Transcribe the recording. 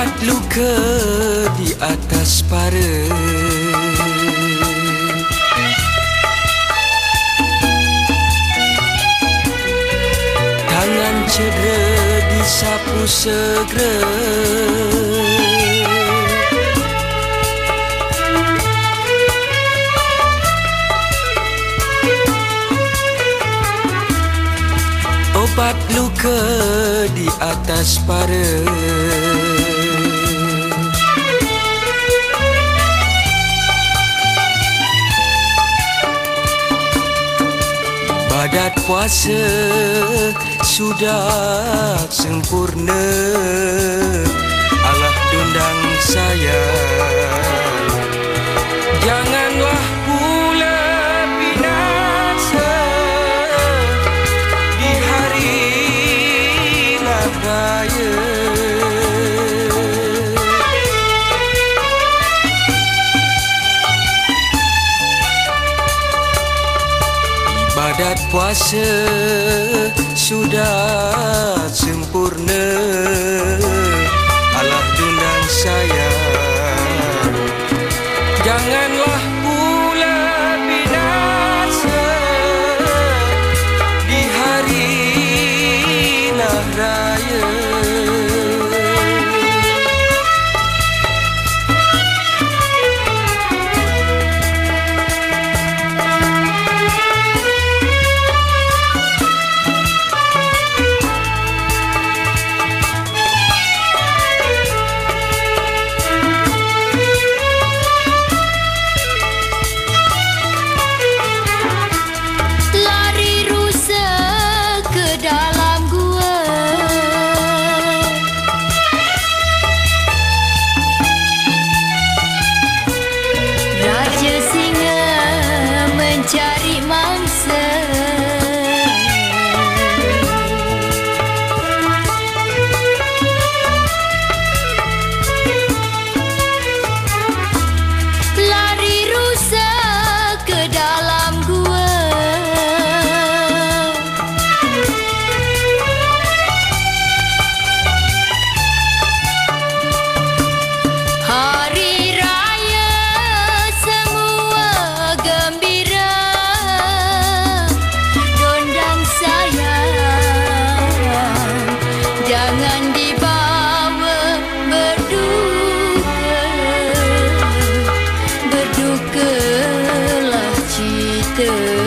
Obat luka di atas para. Tangan cedera disapu segera. Obat luka di atas para Badat puasa sudah sempurna. Allah dundang saya. Janganlah Ibadat puasa sudah do